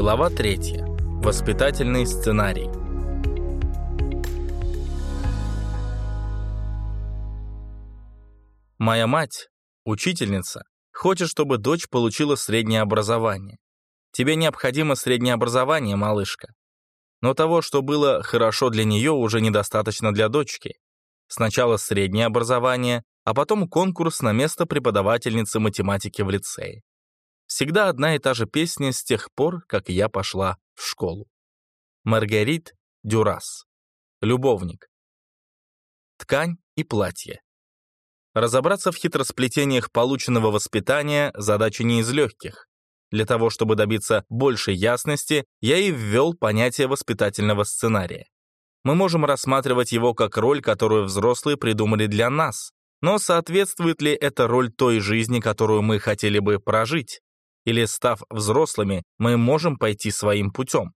Глава 3. Воспитательный сценарий. Моя мать, учительница, хочет, чтобы дочь получила среднее образование. Тебе необходимо среднее образование, малышка. Но того, что было хорошо для нее, уже недостаточно для дочки. Сначала среднее образование, а потом конкурс на место преподавательницы математики в лицее. Всегда одна и та же песня с тех пор, как я пошла в школу. Маргарит Дюрас. Любовник. Ткань и платье. Разобраться в хитросплетениях полученного воспитания – задача не из легких. Для того, чтобы добиться большей ясности, я и ввел понятие воспитательного сценария. Мы можем рассматривать его как роль, которую взрослые придумали для нас, но соответствует ли эта роль той жизни, которую мы хотели бы прожить? Или, став взрослыми, мы можем пойти своим путем.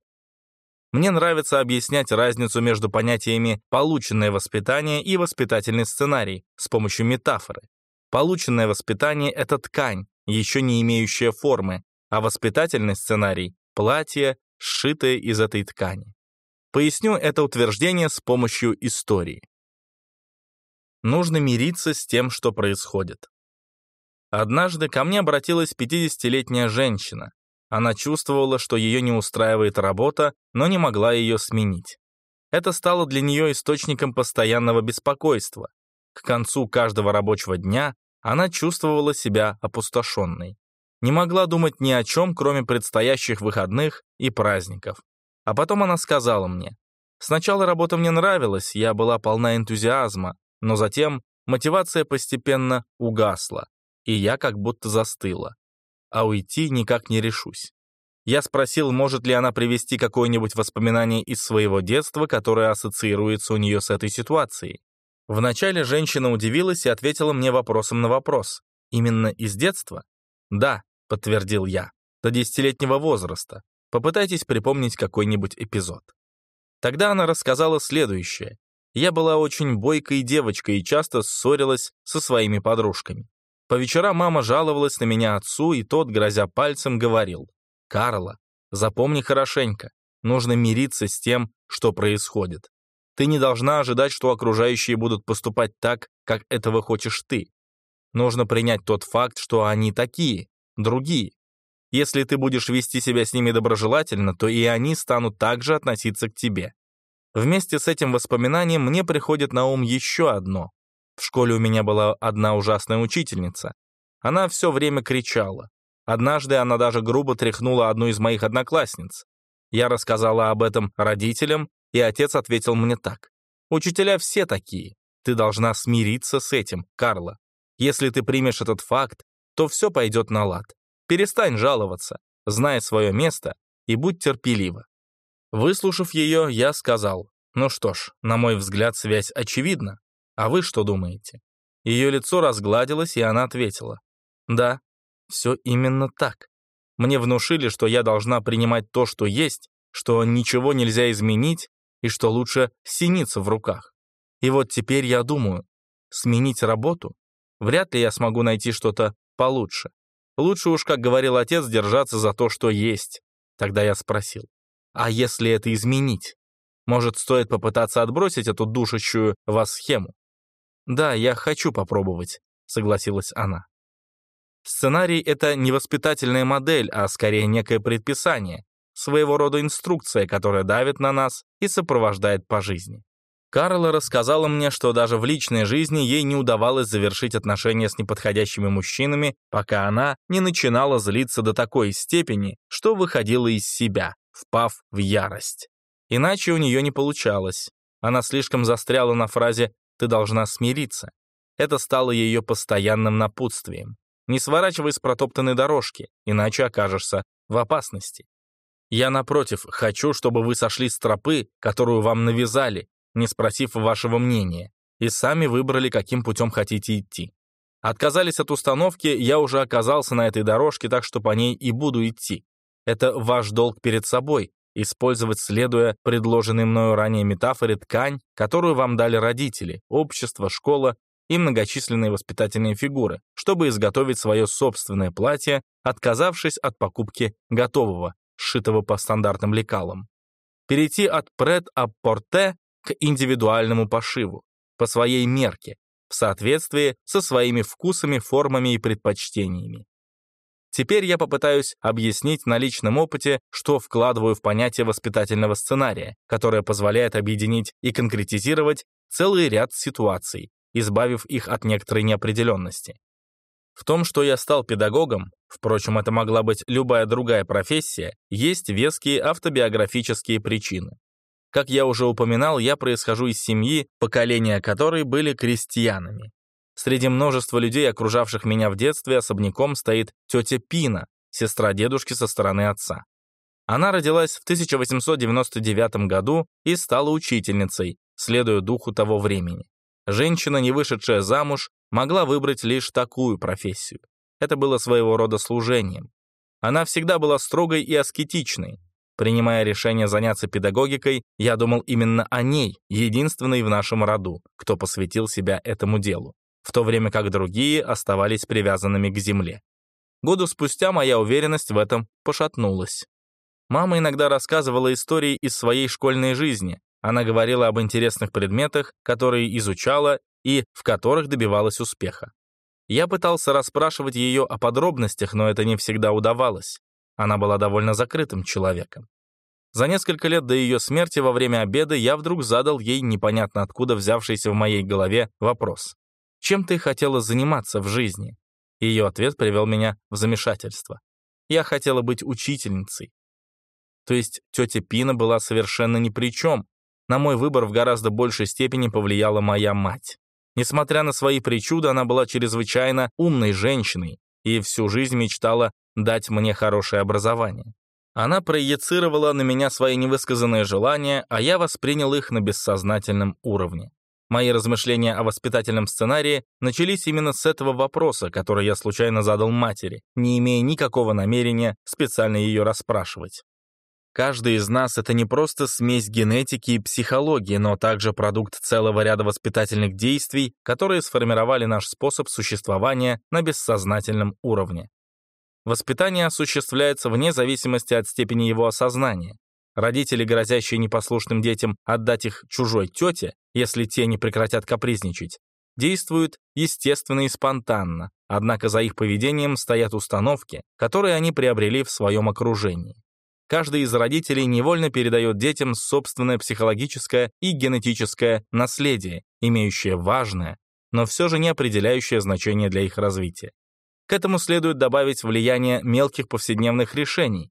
Мне нравится объяснять разницу между понятиями «полученное воспитание» и «воспитательный сценарий» с помощью метафоры. Полученное воспитание — это ткань, еще не имеющая формы, а воспитательный сценарий — платье, сшитое из этой ткани. Поясню это утверждение с помощью истории. Нужно мириться с тем, что происходит. Однажды ко мне обратилась 50-летняя женщина. Она чувствовала, что ее не устраивает работа, но не могла ее сменить. Это стало для нее источником постоянного беспокойства. К концу каждого рабочего дня она чувствовала себя опустошенной. Не могла думать ни о чем, кроме предстоящих выходных и праздников. А потом она сказала мне, «Сначала работа мне нравилась, я была полна энтузиазма, но затем мотивация постепенно угасла и я как будто застыла. А уйти никак не решусь. Я спросил, может ли она привести какое-нибудь воспоминание из своего детства, которое ассоциируется у нее с этой ситуацией. Вначале женщина удивилась и ответила мне вопросом на вопрос. «Именно из детства?» «Да», — подтвердил я, — «до десятилетнего возраста. Попытайтесь припомнить какой-нибудь эпизод». Тогда она рассказала следующее. Я была очень бойкой девочкой и часто ссорилась со своими подружками. По вечерам мама жаловалась на меня отцу, и тот, грозя пальцем, говорил, «Карла, запомни хорошенько, нужно мириться с тем, что происходит. Ты не должна ожидать, что окружающие будут поступать так, как этого хочешь ты. Нужно принять тот факт, что они такие, другие. Если ты будешь вести себя с ними доброжелательно, то и они станут также относиться к тебе. Вместе с этим воспоминанием мне приходит на ум еще одно. В школе у меня была одна ужасная учительница. Она все время кричала. Однажды она даже грубо тряхнула одну из моих одноклассниц. Я рассказала об этом родителям, и отец ответил мне так. «Учителя все такие. Ты должна смириться с этим, Карла. Если ты примешь этот факт, то все пойдет на лад. Перестань жаловаться, знай свое место и будь терпелива». Выслушав ее, я сказал, «Ну что ж, на мой взгляд, связь очевидна. А вы что думаете?» Ее лицо разгладилось, и она ответила. «Да, все именно так. Мне внушили, что я должна принимать то, что есть, что ничего нельзя изменить и что лучше синица в руках. И вот теперь я думаю, сменить работу? Вряд ли я смогу найти что-то получше. Лучше уж, как говорил отец, держаться за то, что есть. Тогда я спросил, а если это изменить? Может, стоит попытаться отбросить эту душащую вас схему? «Да, я хочу попробовать», — согласилась она. Сценарий — это не воспитательная модель, а скорее некое предписание, своего рода инструкция, которая давит на нас и сопровождает по жизни. Карла рассказала мне, что даже в личной жизни ей не удавалось завершить отношения с неподходящими мужчинами, пока она не начинала злиться до такой степени, что выходила из себя, впав в ярость. Иначе у нее не получалось. Она слишком застряла на фразе ты должна смириться. Это стало ее постоянным напутствием. Не сворачивай с протоптанной дорожки, иначе окажешься в опасности. Я, напротив, хочу, чтобы вы сошли с тропы, которую вам навязали, не спросив вашего мнения, и сами выбрали, каким путем хотите идти. Отказались от установки, я уже оказался на этой дорожке, так что по ней и буду идти. Это ваш долг перед собой, использовать, следуя предложенной мною ранее метафоре, ткань, которую вам дали родители, общество, школа и многочисленные воспитательные фигуры, чтобы изготовить свое собственное платье, отказавшись от покупки готового, сшитого по стандартным лекалам. Перейти от пред-а-порте к индивидуальному пошиву, по своей мерке, в соответствии со своими вкусами, формами и предпочтениями. Теперь я попытаюсь объяснить на личном опыте, что вкладываю в понятие воспитательного сценария, которое позволяет объединить и конкретизировать целый ряд ситуаций, избавив их от некоторой неопределенности. В том, что я стал педагогом, впрочем, это могла быть любая другая профессия, есть веские автобиографические причины. Как я уже упоминал, я происхожу из семьи, поколения которой были крестьянами. Среди множества людей, окружавших меня в детстве, особняком стоит тетя Пина, сестра дедушки со стороны отца. Она родилась в 1899 году и стала учительницей, следуя духу того времени. Женщина, не вышедшая замуж, могла выбрать лишь такую профессию. Это было своего рода служением. Она всегда была строгой и аскетичной. Принимая решение заняться педагогикой, я думал именно о ней, единственной в нашем роду, кто посвятил себя этому делу в то время как другие оставались привязанными к земле. Году спустя моя уверенность в этом пошатнулась. Мама иногда рассказывала истории из своей школьной жизни. Она говорила об интересных предметах, которые изучала и в которых добивалась успеха. Я пытался расспрашивать ее о подробностях, но это не всегда удавалось. Она была довольно закрытым человеком. За несколько лет до ее смерти во время обеда я вдруг задал ей непонятно откуда взявшийся в моей голове вопрос чем ты хотела заниматься в жизни?» Ее ответ привел меня в замешательство. Я хотела быть учительницей. То есть тетя Пина была совершенно ни при чем. На мой выбор в гораздо большей степени повлияла моя мать. Несмотря на свои причуды, она была чрезвычайно умной женщиной и всю жизнь мечтала дать мне хорошее образование. Она проецировала на меня свои невысказанные желания, а я воспринял их на бессознательном уровне. Мои размышления о воспитательном сценарии начались именно с этого вопроса, который я случайно задал матери, не имея никакого намерения специально ее расспрашивать. Каждый из нас — это не просто смесь генетики и психологии, но также продукт целого ряда воспитательных действий, которые сформировали наш способ существования на бессознательном уровне. Воспитание осуществляется вне зависимости от степени его осознания. Родители, грозящие непослушным детям отдать их чужой тете, если те не прекратят капризничать, действуют естественно и спонтанно, однако за их поведением стоят установки, которые они приобрели в своем окружении. Каждый из родителей невольно передает детям собственное психологическое и генетическое наследие, имеющее важное, но все же не определяющее значение для их развития. К этому следует добавить влияние мелких повседневных решений,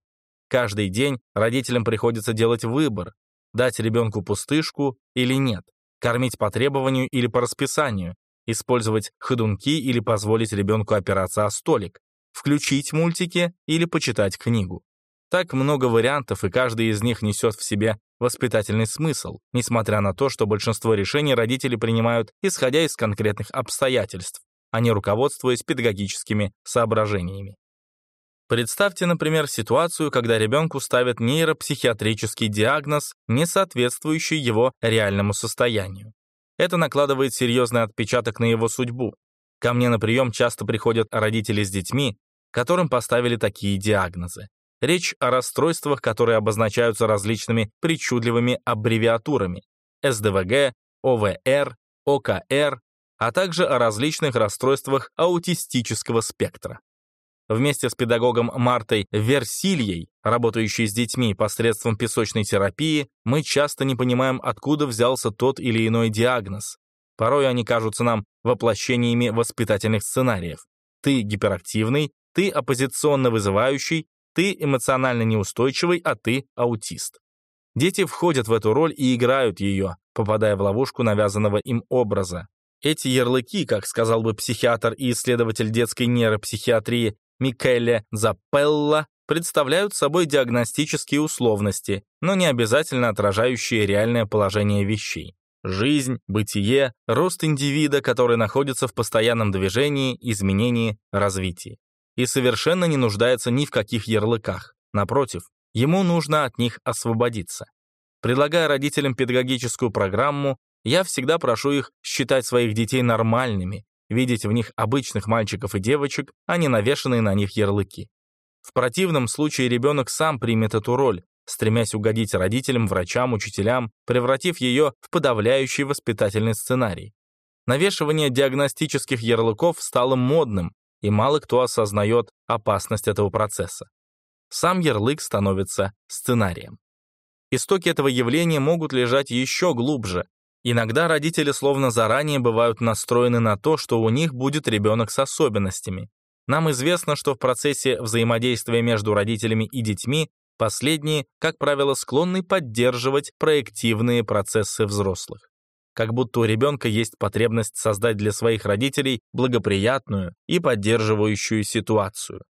Каждый день родителям приходится делать выбор, дать ребенку пустышку или нет, кормить по требованию или по расписанию, использовать ходунки или позволить ребенку опираться о столик, включить мультики или почитать книгу. Так много вариантов, и каждый из них несет в себе воспитательный смысл, несмотря на то, что большинство решений родители принимают, исходя из конкретных обстоятельств, а не руководствуясь педагогическими соображениями. Представьте, например, ситуацию, когда ребенку ставят нейропсихиатрический диагноз, не соответствующий его реальному состоянию. Это накладывает серьезный отпечаток на его судьбу. Ко мне на прием часто приходят родители с детьми, которым поставили такие диагнозы. Речь о расстройствах, которые обозначаются различными причудливыми аббревиатурами СДВГ, ОВР, ОКР, а также о различных расстройствах аутистического спектра. Вместе с педагогом Мартой Версильей, работающей с детьми посредством песочной терапии, мы часто не понимаем, откуда взялся тот или иной диагноз. Порой они кажутся нам воплощениями воспитательных сценариев. Ты гиперактивный, ты оппозиционно вызывающий, ты эмоционально неустойчивый, а ты аутист. Дети входят в эту роль и играют ее, попадая в ловушку навязанного им образа. Эти ярлыки, как сказал бы психиатр и исследователь детской нейропсихиатрии Микеле Запелла представляют собой диагностические условности, но не обязательно отражающие реальное положение вещей. Жизнь, бытие, рост индивида, который находится в постоянном движении, изменении, развитии. И совершенно не нуждается ни в каких ярлыках. Напротив, ему нужно от них освободиться. Предлагая родителям педагогическую программу, я всегда прошу их считать своих детей нормальными, видеть в них обычных мальчиков и девочек, а не навешанные на них ярлыки. В противном случае ребенок сам примет эту роль, стремясь угодить родителям, врачам, учителям, превратив ее в подавляющий воспитательный сценарий. Навешивание диагностических ярлыков стало модным, и мало кто осознает опасность этого процесса. Сам ярлык становится сценарием. Истоки этого явления могут лежать еще глубже. Иногда родители словно заранее бывают настроены на то, что у них будет ребенок с особенностями. Нам известно, что в процессе взаимодействия между родителями и детьми последние, как правило, склонны поддерживать проективные процессы взрослых как будто у ребенка есть потребность создать для своих родителей благоприятную и поддерживающую ситуацию.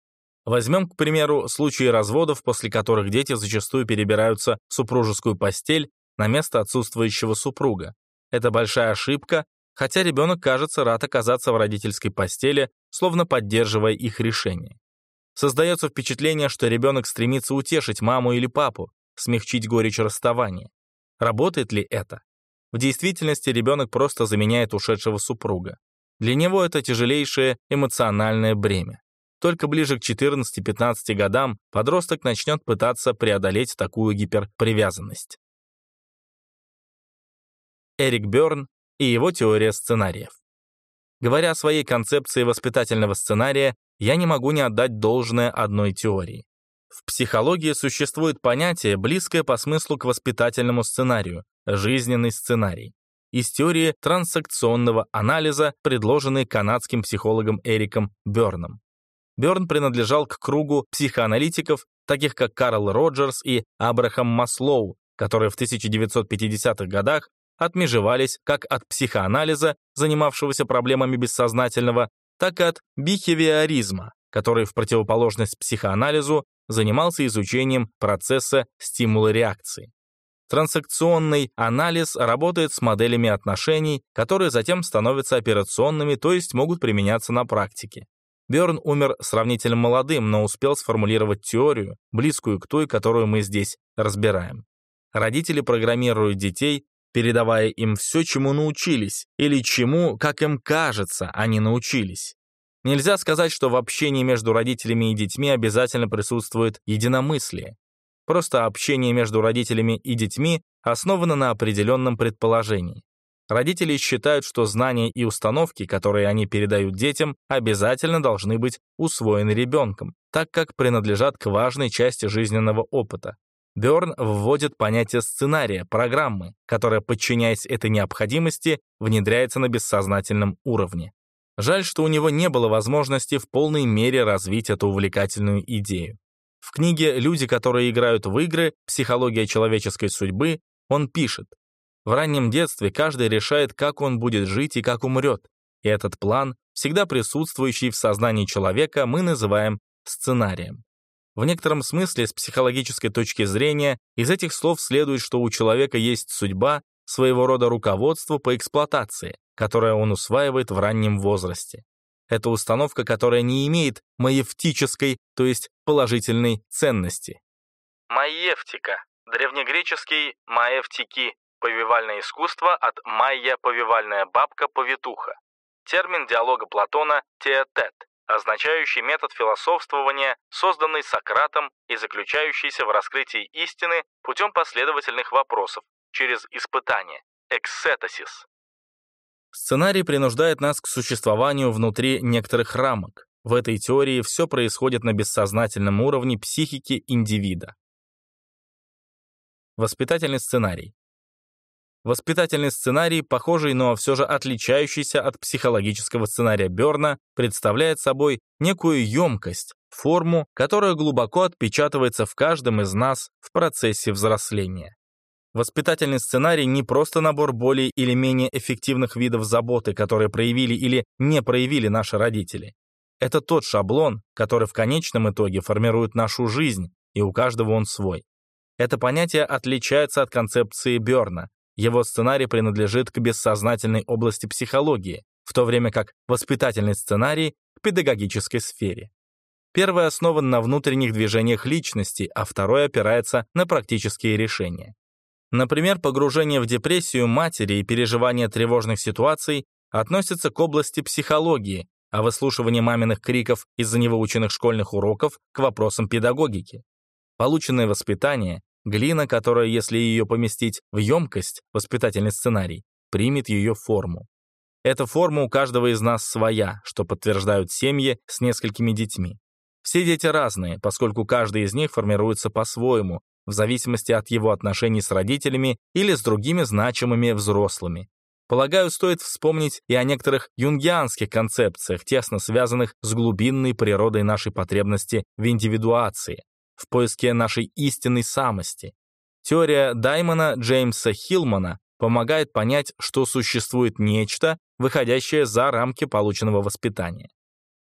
Возьмем, к примеру, случаи разводов, после которых дети зачастую перебираются в супружескую постель на место отсутствующего супруга. Это большая ошибка, хотя ребенок, кажется, рад оказаться в родительской постели, словно поддерживая их решение. Создается впечатление, что ребенок стремится утешить маму или папу, смягчить горечь расставания. Работает ли это? В действительности ребенок просто заменяет ушедшего супруга. Для него это тяжелейшее эмоциональное бремя. Только ближе к 14-15 годам подросток начнет пытаться преодолеть такую гиперпривязанность. Эрик Бёрн и его теория сценариев. Говоря о своей концепции воспитательного сценария, я не могу не отдать должное одной теории. В психологии существует понятие, близкое по смыслу к воспитательному сценарию – жизненный сценарий. Из теории трансакционного анализа, предложенной канадским психологом Эриком Бёрном. Бёрн принадлежал к кругу психоаналитиков, таких как Карл Роджерс и Абрахам Маслоу, которые в 1950-х годах отмежевались как от психоанализа, занимавшегося проблемами бессознательного, так и от бихевиоризма, который в противоположность психоанализу занимался изучением процесса стимула-реакции. Трансакционный анализ работает с моделями отношений, которые затем становятся операционными, то есть могут применяться на практике. Бёрн умер сравнительно молодым, но успел сформулировать теорию, близкую к той, которую мы здесь разбираем. Родители программируют детей, передавая им все, чему научились, или чему, как им кажется, они научились. Нельзя сказать, что в общении между родителями и детьми обязательно присутствует единомыслие. Просто общение между родителями и детьми основано на определенном предположении. Родители считают, что знания и установки, которые они передают детям, обязательно должны быть усвоены ребенком, так как принадлежат к важной части жизненного опыта. Бёрн вводит понятие сценария, программы, которая, подчиняясь этой необходимости, внедряется на бессознательном уровне. Жаль, что у него не было возможности в полной мере развить эту увлекательную идею. В книге «Люди, которые играют в игры. Психология человеческой судьбы» он пишет, «В раннем детстве каждый решает, как он будет жить и как умрет, и этот план, всегда присутствующий в сознании человека, мы называем сценарием. В некотором смысле, с психологической точки зрения, из этих слов следует, что у человека есть судьба, своего рода руководство по эксплуатации, которое он усваивает в раннем возрасте. Это установка, которая не имеет маевтической, то есть положительной ценности. Маевтика. Древнегреческий маевтики. Повивальное искусство от майя повивальная бабка-повитуха. Термин диалога Платона теотет, означающий метод философствования, созданный Сократом и заключающийся в раскрытии истины путем последовательных вопросов, через испытание, эксетосис. Сценарий принуждает нас к существованию внутри некоторых рамок. В этой теории все происходит на бессознательном уровне психики индивида. Воспитательный сценарий. Воспитательный сценарий, похожий, но все же отличающийся от психологического сценария Берна, представляет собой некую емкость, форму, которая глубоко отпечатывается в каждом из нас в процессе взросления. Воспитательный сценарий не просто набор более или менее эффективных видов заботы, которые проявили или не проявили наши родители. Это тот шаблон, который в конечном итоге формирует нашу жизнь, и у каждого он свой. Это понятие отличается от концепции Бёрна. Его сценарий принадлежит к бессознательной области психологии, в то время как воспитательный сценарий — к педагогической сфере. Первый основан на внутренних движениях личности, а второй опирается на практические решения. Например, погружение в депрессию матери и переживание тревожных ситуаций относятся к области психологии, а выслушивание маминых криков из-за невыученных школьных уроков к вопросам педагогики. Полученное воспитание — глина, которая, если ее поместить в емкость, воспитательный сценарий, примет ее форму. Эта форма у каждого из нас своя, что подтверждают семьи с несколькими детьми. Все дети разные, поскольку каждый из них формируется по-своему, в зависимости от его отношений с родителями или с другими значимыми взрослыми. Полагаю, стоит вспомнить и о некоторых юнгианских концепциях, тесно связанных с глубинной природой нашей потребности в индивидуации, в поиске нашей истинной самости. Теория Даймона Джеймса Хилмана помогает понять, что существует нечто, выходящее за рамки полученного воспитания.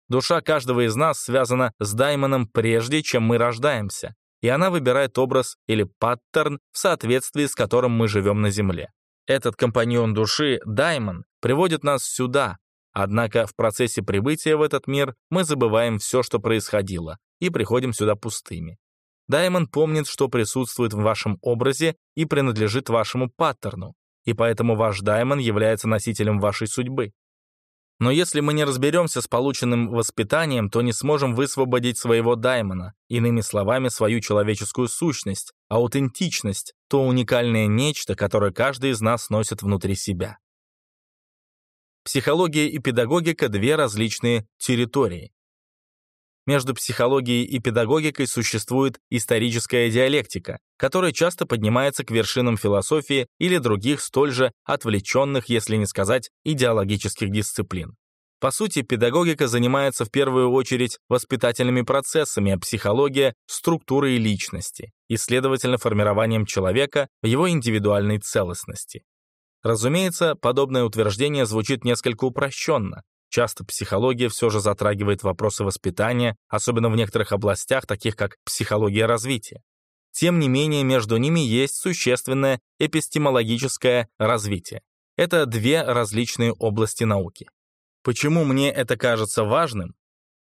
Душа каждого из нас связана с даймоном прежде, чем мы рождаемся, и она выбирает образ или паттерн, в соответствии с которым мы живем на Земле. Этот компаньон души, даймон, приводит нас сюда, однако в процессе прибытия в этот мир мы забываем все, что происходило, и приходим сюда пустыми. Даймон помнит, что присутствует в вашем образе и принадлежит вашему паттерну, и поэтому ваш даймон является носителем вашей судьбы. Но если мы не разберемся с полученным воспитанием, то не сможем высвободить своего даймона, иными словами, свою человеческую сущность, аутентичность, то уникальное нечто, которое каждый из нас носит внутри себя. Психология и педагогика – две различные территории. Между психологией и педагогикой существует историческая диалектика, которая часто поднимается к вершинам философии или других столь же отвлеченных, если не сказать, идеологических дисциплин. По сути, педагогика занимается в первую очередь воспитательными процессами, а психология – структурой личности и, следовательно, формированием человека в его индивидуальной целостности. Разумеется, подобное утверждение звучит несколько упрощенно, Часто психология все же затрагивает вопросы воспитания, особенно в некоторых областях, таких как психология развития. Тем не менее, между ними есть существенное эпистемологическое развитие. Это две различные области науки. Почему мне это кажется важным?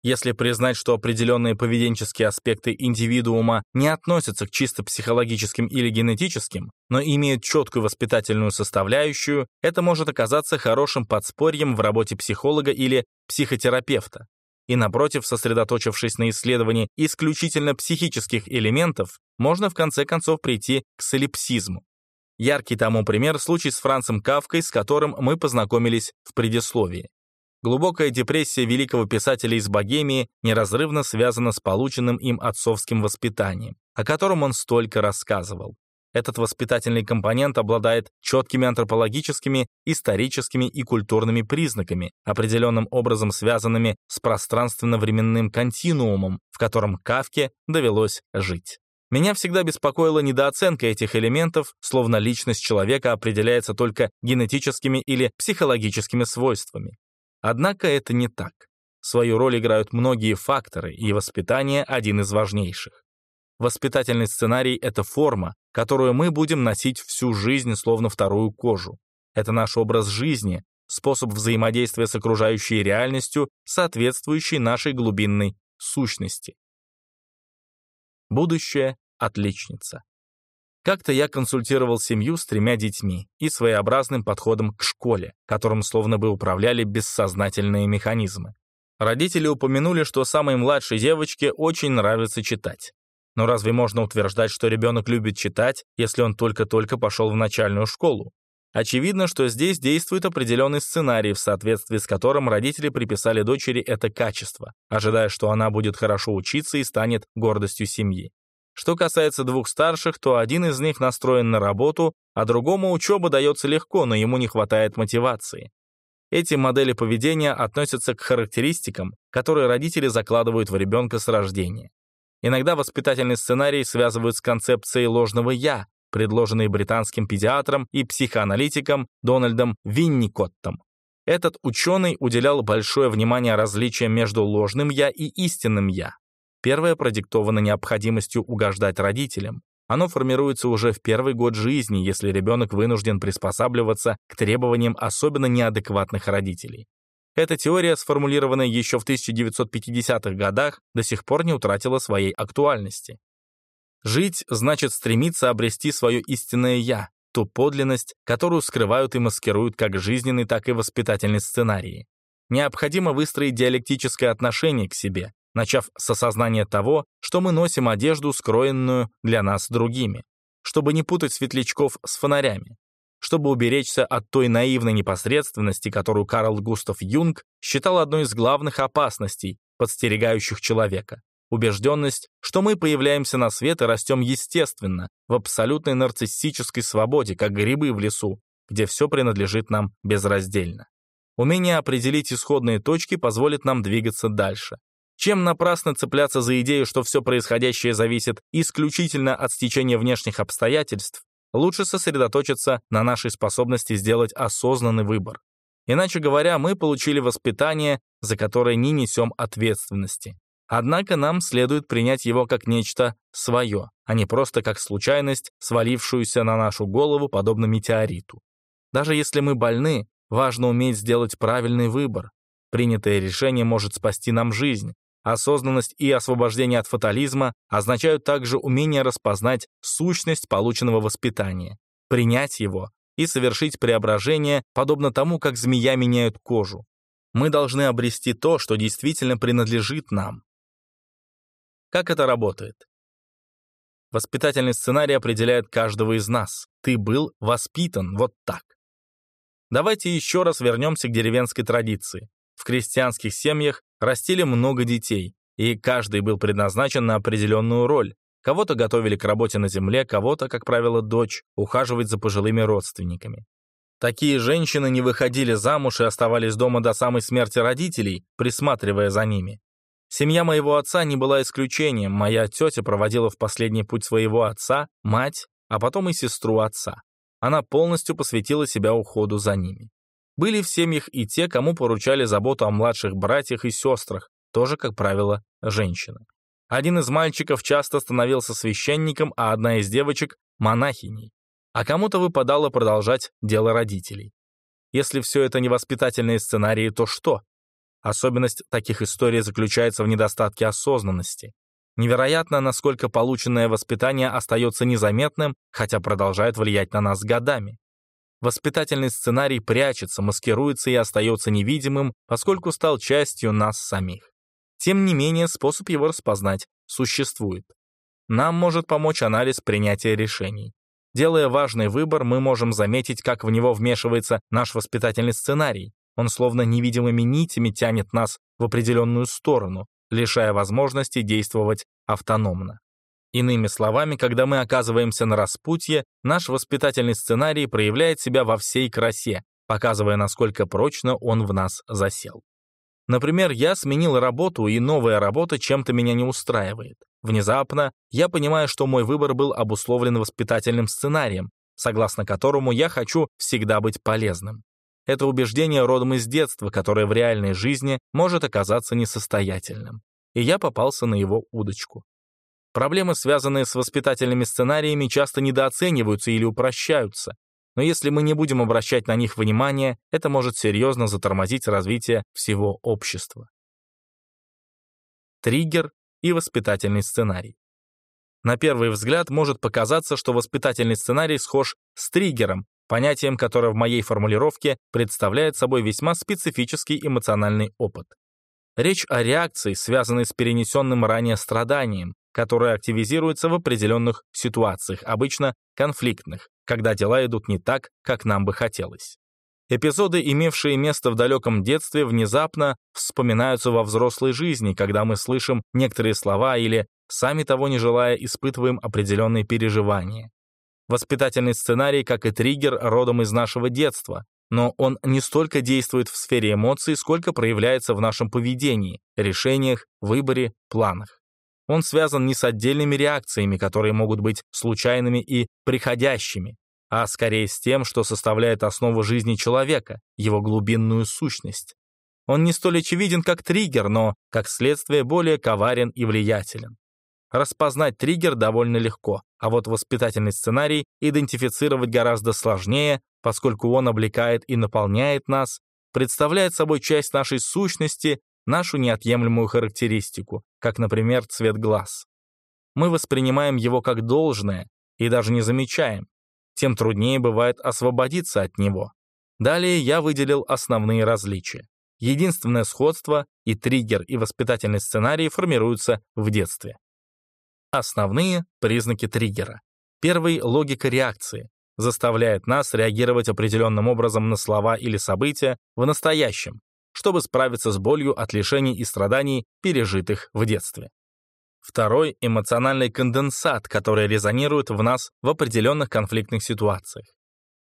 Если признать, что определенные поведенческие аспекты индивидуума не относятся к чисто психологическим или генетическим, но имеют четкую воспитательную составляющую, это может оказаться хорошим подспорьем в работе психолога или психотерапевта. И напротив, сосредоточившись на исследовании исключительно психических элементов, можно в конце концов прийти к солипсизму. Яркий тому пример – случай с Францем Кавкой, с которым мы познакомились в предисловии. Глубокая депрессия великого писателя из Богемии неразрывно связана с полученным им отцовским воспитанием, о котором он столько рассказывал. Этот воспитательный компонент обладает четкими антропологическими, историческими и культурными признаками, определенным образом связанными с пространственно-временным континуумом, в котором Кавке довелось жить. Меня всегда беспокоила недооценка этих элементов, словно личность человека определяется только генетическими или психологическими свойствами. Однако это не так. Свою роль играют многие факторы, и воспитание – один из важнейших. Воспитательный сценарий – это форма, которую мы будем носить всю жизнь, словно вторую кожу. Это наш образ жизни, способ взаимодействия с окружающей реальностью, соответствующий нашей глубинной сущности. Будущее – отличница. Как-то я консультировал семью с тремя детьми и своеобразным подходом к школе, которым словно бы управляли бессознательные механизмы. Родители упомянули, что самой младшей девочке очень нравится читать. Но разве можно утверждать, что ребенок любит читать, если он только-только пошел в начальную школу? Очевидно, что здесь действует определенный сценарий, в соответствии с которым родители приписали дочери это качество, ожидая, что она будет хорошо учиться и станет гордостью семьи. Что касается двух старших, то один из них настроен на работу, а другому учеба дается легко, но ему не хватает мотивации. Эти модели поведения относятся к характеристикам, которые родители закладывают в ребенка с рождения. Иногда воспитательный сценарий связывают с концепцией ложного «я», предложенной британским педиатром и психоаналитиком Дональдом Винникоттом. Этот ученый уделял большое внимание различиям между ложным «я» и истинным «я». Первое продиктовано необходимостью угождать родителям. Оно формируется уже в первый год жизни, если ребенок вынужден приспосабливаться к требованиям особенно неадекватных родителей. Эта теория, сформулированная еще в 1950-х годах, до сих пор не утратила своей актуальности. Жить значит стремиться обрести свое истинное «я», ту подлинность, которую скрывают и маскируют как жизненный, так и воспитательный сценарии. необходимо выстроить диалектическое отношение к себе, начав с осознания того, что мы носим одежду, скроенную для нас другими, чтобы не путать светлячков с фонарями, чтобы уберечься от той наивной непосредственности, которую Карл Густав Юнг считал одной из главных опасностей, подстерегающих человека. Убежденность, что мы появляемся на свет и растем естественно, в абсолютной нарциссической свободе, как грибы в лесу, где все принадлежит нам безраздельно. Умение определить исходные точки позволит нам двигаться дальше. Чем напрасно цепляться за идею, что все происходящее зависит исключительно от стечения внешних обстоятельств, лучше сосредоточиться на нашей способности сделать осознанный выбор. Иначе говоря, мы получили воспитание, за которое не несем ответственности. Однако нам следует принять его как нечто свое, а не просто как случайность, свалившуюся на нашу голову подобно метеориту. Даже если мы больны, важно уметь сделать правильный выбор. Принятое решение может спасти нам жизнь. Осознанность и освобождение от фатализма означают также умение распознать сущность полученного воспитания, принять его и совершить преображение, подобно тому, как змея меняют кожу. Мы должны обрести то, что действительно принадлежит нам, как это работает? Воспитательный сценарий определяет каждого из нас. Ты был воспитан вот так. Давайте еще раз вернемся к деревенской традиции. В крестьянских семьях растили много детей, и каждый был предназначен на определенную роль. Кого-то готовили к работе на земле, кого-то, как правило, дочь, ухаживать за пожилыми родственниками. Такие женщины не выходили замуж и оставались дома до самой смерти родителей, присматривая за ними. Семья моего отца не была исключением. Моя тетя проводила в последний путь своего отца, мать, а потом и сестру отца. Она полностью посвятила себя уходу за ними. Были в семьях и те, кому поручали заботу о младших братьях и сестрах, тоже, как правило, женщины. Один из мальчиков часто становился священником, а одна из девочек – монахиней. А кому-то выпадало продолжать дело родителей. Если все это не воспитательные сценарии, то что? Особенность таких историй заключается в недостатке осознанности. Невероятно, насколько полученное воспитание остается незаметным, хотя продолжает влиять на нас годами. Воспитательный сценарий прячется, маскируется и остается невидимым, поскольку стал частью нас самих. Тем не менее, способ его распознать существует. Нам может помочь анализ принятия решений. Делая важный выбор, мы можем заметить, как в него вмешивается наш воспитательный сценарий, он словно невидимыми нитями тянет нас в определенную сторону, лишая возможности действовать автономно. Иными словами, когда мы оказываемся на распутье, наш воспитательный сценарий проявляет себя во всей красе, показывая, насколько прочно он в нас засел. Например, я сменил работу, и новая работа чем-то меня не устраивает. Внезапно я понимаю, что мой выбор был обусловлен воспитательным сценарием, согласно которому я хочу всегда быть полезным. Это убеждение родом из детства, которое в реальной жизни может оказаться несостоятельным. И я попался на его удочку. Проблемы, связанные с воспитательными сценариями, часто недооцениваются или упрощаются. Но если мы не будем обращать на них внимание, это может серьезно затормозить развитие всего общества. Триггер и воспитательный сценарий. На первый взгляд может показаться, что воспитательный сценарий схож с триггером, понятием, которое в моей формулировке представляет собой весьма специфический эмоциональный опыт. Речь о реакции, связанной с перенесенным ранее страданием, которое активизируется в определенных ситуациях, обычно конфликтных, когда дела идут не так, как нам бы хотелось. Эпизоды, имевшие место в далеком детстве, внезапно вспоминаются во взрослой жизни, когда мы слышим некоторые слова или, сами того не желая, испытываем определенные переживания. Воспитательный сценарий, как и триггер, родом из нашего детства, но он не столько действует в сфере эмоций, сколько проявляется в нашем поведении, решениях, выборе, планах. Он связан не с отдельными реакциями, которые могут быть случайными и приходящими, а скорее с тем, что составляет основу жизни человека, его глубинную сущность. Он не столь очевиден, как триггер, но, как следствие, более коварен и влиятелен. Распознать триггер довольно легко, а вот воспитательный сценарий идентифицировать гораздо сложнее, поскольку он облекает и наполняет нас, представляет собой часть нашей сущности, нашу неотъемлемую характеристику, как, например, цвет глаз. Мы воспринимаем его как должное и даже не замечаем, тем труднее бывает освободиться от него. Далее я выделил основные различия. Единственное сходство и триггер, и воспитательный сценарий формируются в детстве. Основные признаки триггера. Первый – логика реакции. Заставляет нас реагировать определенным образом на слова или события в настоящем, чтобы справиться с болью от лишений и страданий, пережитых в детстве. Второй – эмоциональный конденсат, который резонирует в нас в определенных конфликтных ситуациях.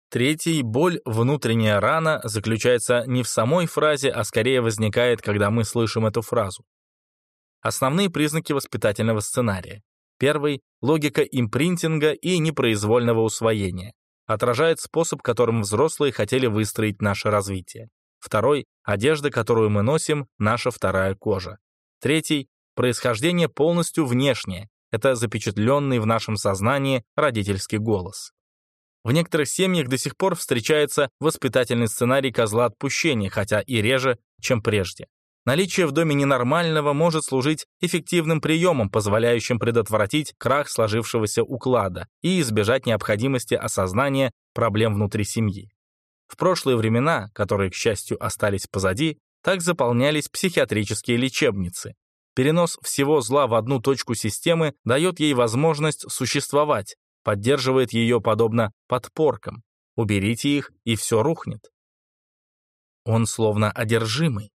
Третий – боль, внутренняя рана, заключается не в самой фразе, а скорее возникает, когда мы слышим эту фразу. Основные признаки воспитательного сценария. Первый – логика импринтинга и непроизвольного усвоения. Отражает способ, которым взрослые хотели выстроить наше развитие. Второй – одежда, которую мы носим, наша вторая кожа. Третий Происхождение полностью внешнее, это запечатленный в нашем сознании родительский голос. В некоторых семьях до сих пор встречается воспитательный сценарий козла отпущения, хотя и реже, чем прежде. Наличие в доме ненормального может служить эффективным приемом, позволяющим предотвратить крах сложившегося уклада и избежать необходимости осознания проблем внутри семьи. В прошлые времена, которые, к счастью, остались позади, так заполнялись психиатрические лечебницы. Перенос всего зла в одну точку системы дает ей возможность существовать, поддерживает ее подобно подпоркам. Уберите их, и все рухнет. Он словно одержимый.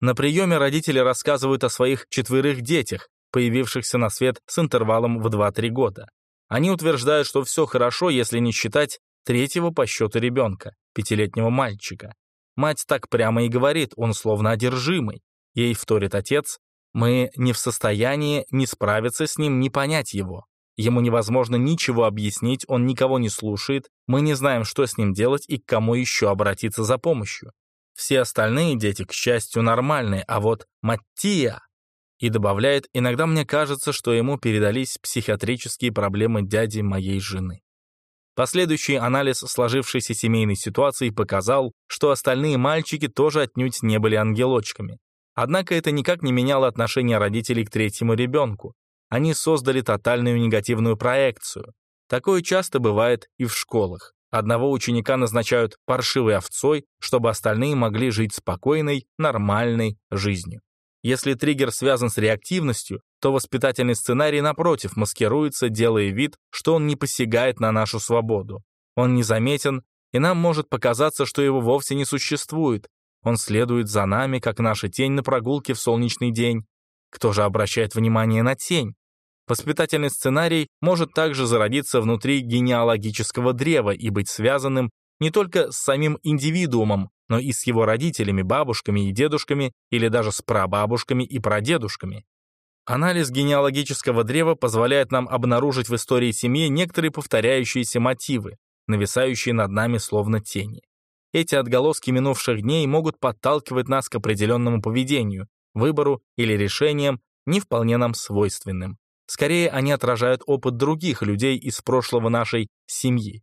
На приеме родители рассказывают о своих четверых детях, появившихся на свет с интервалом в 2-3 года. Они утверждают, что все хорошо, если не считать третьего по счету ребенка, пятилетнего мальчика. Мать так прямо и говорит, он словно одержимый. Ей вторит отец, мы не в состоянии ни справиться с ним, ни понять его. Ему невозможно ничего объяснить, он никого не слушает, мы не знаем, что с ним делать и к кому еще обратиться за помощью. Все остальные дети, к счастью, нормальные, а вот Маттия... И добавляет, иногда мне кажется, что ему передались психиатрические проблемы дяди моей жены. Последующий анализ сложившейся семейной ситуации показал, что остальные мальчики тоже отнюдь не были ангелочками. Однако это никак не меняло отношение родителей к третьему ребенку. Они создали тотальную негативную проекцию. Такое часто бывает и в школах. Одного ученика назначают паршивой овцой, чтобы остальные могли жить спокойной, нормальной жизнью. Если триггер связан с реактивностью, то воспитательный сценарий, напротив, маскируется, делая вид, что он не посягает на нашу свободу. Он незаметен, и нам может показаться, что его вовсе не существует, он следует за нами, как наша тень на прогулке в солнечный день. Кто же обращает внимание на тень? Воспитательный сценарий может также зародиться внутри генеалогического древа и быть связанным не только с самим индивидуумом, но и с его родителями, бабушками и дедушками или даже с прабабушками и прадедушками. Анализ генеалогического древа позволяет нам обнаружить в истории семьи некоторые повторяющиеся мотивы, нависающие над нами словно тени. Эти отголоски минувших дней могут подталкивать нас к определенному поведению, выбору или решениям, не вполне нам свойственным. Скорее, они отражают опыт других людей из прошлого нашей семьи.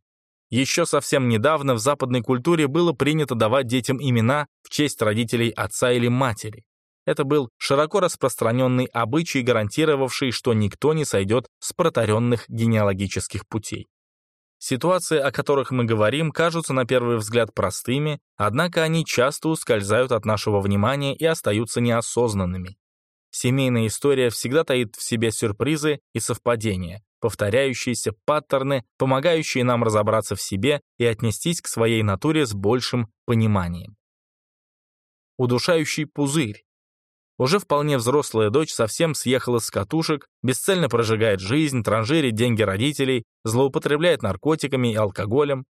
Еще совсем недавно в западной культуре было принято давать детям имена в честь родителей отца или матери. Это был широко распространенный обычай, гарантировавший, что никто не сойдет с протаренных генеалогических путей. Ситуации, о которых мы говорим, кажутся на первый взгляд простыми, однако они часто ускользают от нашего внимания и остаются неосознанными. Семейная история всегда таит в себе сюрпризы и совпадения, повторяющиеся паттерны, помогающие нам разобраться в себе и отнестись к своей натуре с большим пониманием. Удушающий пузырь уже вполне взрослая дочь совсем съехала с катушек, бесцельно прожигает жизнь, транжирит деньги родителей, злоупотребляет наркотиками и алкоголем.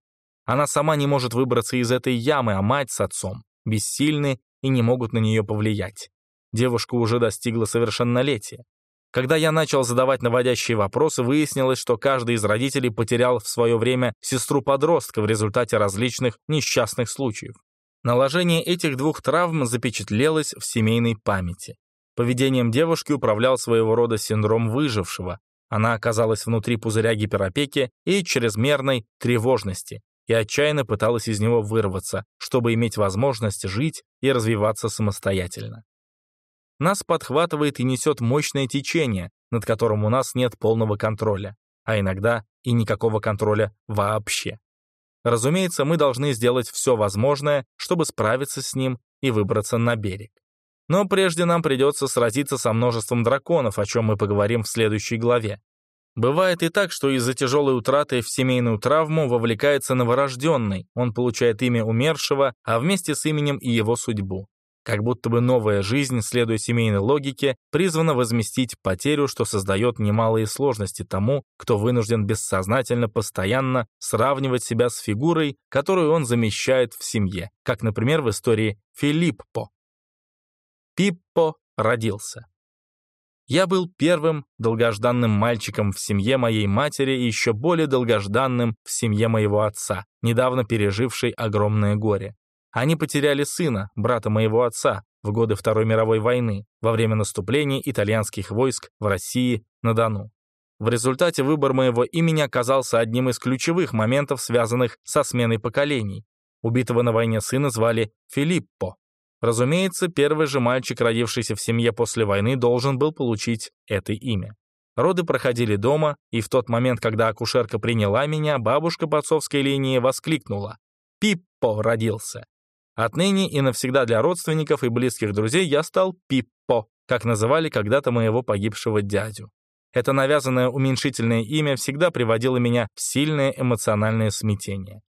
Она сама не может выбраться из этой ямы, а мать с отцом бессильны и не могут на нее повлиять. Девушка уже достигла совершеннолетия. Когда я начал задавать наводящие вопросы, выяснилось, что каждый из родителей потерял в свое время сестру-подростка в результате различных несчастных случаев. Наложение этих двух травм запечатлелось в семейной памяти. Поведением девушки управлял своего рода синдром выжившего. Она оказалась внутри пузыря гиперопеки и чрезмерной тревожности и отчаянно пыталась из него вырваться, чтобы иметь возможность жить и развиваться самостоятельно. Нас подхватывает и несет мощное течение, над которым у нас нет полного контроля, а иногда и никакого контроля вообще. Разумеется, мы должны сделать все возможное, чтобы справиться с ним и выбраться на берег. Но прежде нам придется сразиться со множеством драконов, о чем мы поговорим в следующей главе. Бывает и так, что из-за тяжелой утраты в семейную травму вовлекается новорожденный, он получает имя умершего, а вместе с именем и его судьбу. Как будто бы новая жизнь, следуя семейной логике, призвана возместить потерю, что создает немалые сложности тому, кто вынужден бессознательно постоянно сравнивать себя с фигурой, которую он замещает в семье, как, например, в истории Филиппо. Пиппо родился. Я был первым долгожданным мальчиком в семье моей матери и еще более долгожданным в семье моего отца, недавно пережившей огромное горе. Они потеряли сына, брата моего отца, в годы Второй мировой войны, во время наступления итальянских войск в России на Дону. В результате выбор моего имени оказался одним из ключевых моментов, связанных со сменой поколений. Убитого на войне сына звали Филиппо. Разумеется, первый же мальчик, родившийся в семье после войны, должен был получить это имя. Роды проходили дома, и в тот момент, когда акушерка приняла меня, бабушка по отцовской линии воскликнула «Пиппо родился!» Отныне и навсегда для родственников и близких друзей я стал Пиппо, как называли когда-то моего погибшего дядю. Это навязанное уменьшительное имя всегда приводило меня в сильное эмоциональное смятение.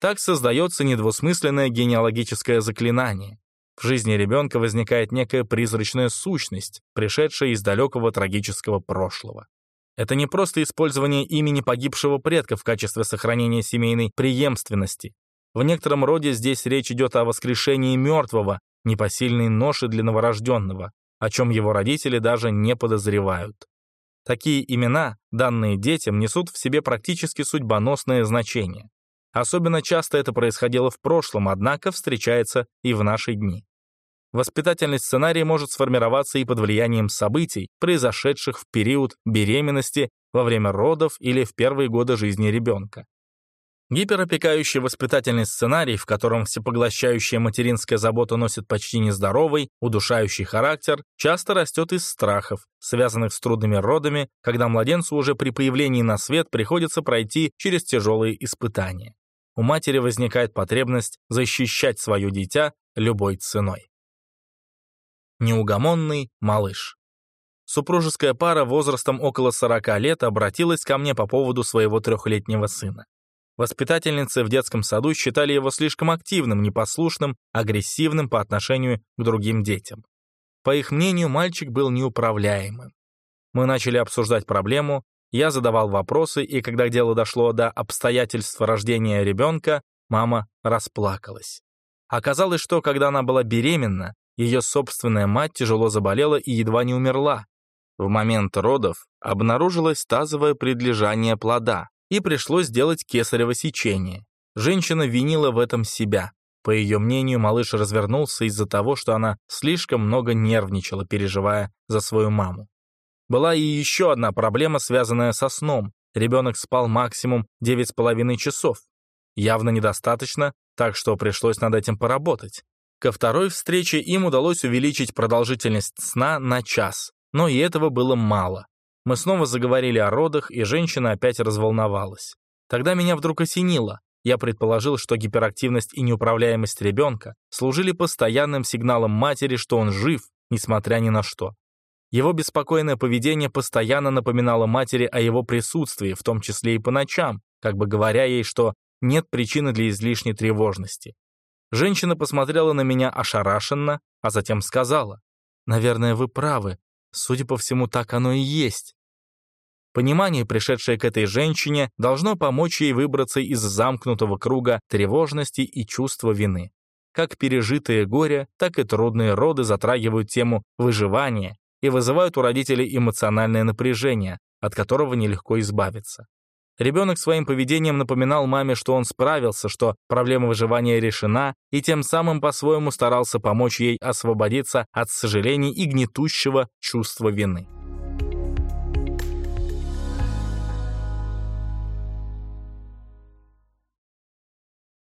Так создается недвусмысленное генеалогическое заклинание. В жизни ребенка возникает некая призрачная сущность, пришедшая из далекого трагического прошлого. Это не просто использование имени погибшего предка в качестве сохранения семейной преемственности. В некотором роде здесь речь идет о воскрешении мертвого, непосильной ноши для новорожденного, о чем его родители даже не подозревают. Такие имена, данные детям, несут в себе практически судьбоносное значение. Особенно часто это происходило в прошлом, однако встречается и в наши дни. Воспитательный сценарий может сформироваться и под влиянием событий, произошедших в период беременности, во время родов или в первые годы жизни ребенка. Гиперопекающий воспитательный сценарий, в котором всепоглощающая материнская забота носит почти нездоровый, удушающий характер, часто растет из страхов, связанных с трудными родами, когда младенцу уже при появлении на свет приходится пройти через тяжелые испытания. У матери возникает потребность защищать свое дитя любой ценой. Неугомонный малыш. Супружеская пара возрастом около 40 лет обратилась ко мне по поводу своего трехлетнего сына. Воспитательницы в детском саду считали его слишком активным, непослушным, агрессивным по отношению к другим детям. По их мнению, мальчик был неуправляемым. Мы начали обсуждать проблему, я задавал вопросы, и когда дело дошло до обстоятельств рождения ребенка, мама расплакалась. Оказалось, что когда она была беременна, ее собственная мать тяжело заболела и едва не умерла. В момент родов обнаружилось тазовое предлежание плода, и пришлось сделать кесарево сечение. Женщина винила в этом себя. По ее мнению, малыш развернулся из-за того, что она слишком много нервничала, переживая за свою маму. Была и еще одна проблема, связанная со сном. Ребенок спал максимум 9,5 часов. Явно недостаточно, так что пришлось над этим поработать. Ко второй встрече им удалось увеличить продолжительность сна на час, но и этого было мало. Мы снова заговорили о родах, и женщина опять разволновалась. Тогда меня вдруг осенило. Я предположил, что гиперактивность и неуправляемость ребенка служили постоянным сигналом матери, что он жив, несмотря ни на что. Его беспокойное поведение постоянно напоминало матери о его присутствии, в том числе и по ночам, как бы говоря ей, что нет причины для излишней тревожности. Женщина посмотрела на меня ошарашенно, а затем сказала, «Наверное, вы правы. Судя по всему, так оно и есть. Понимание, пришедшее к этой женщине, должно помочь ей выбраться из замкнутого круга тревожности и чувства вины. Как пережитые горе, так и трудные роды затрагивают тему выживания и вызывают у родителей эмоциональное напряжение, от которого нелегко избавиться. Ребенок своим поведением напоминал маме, что он справился, что проблема выживания решена, и тем самым по-своему старался помочь ей освободиться от сожалений и гнетущего чувства вины.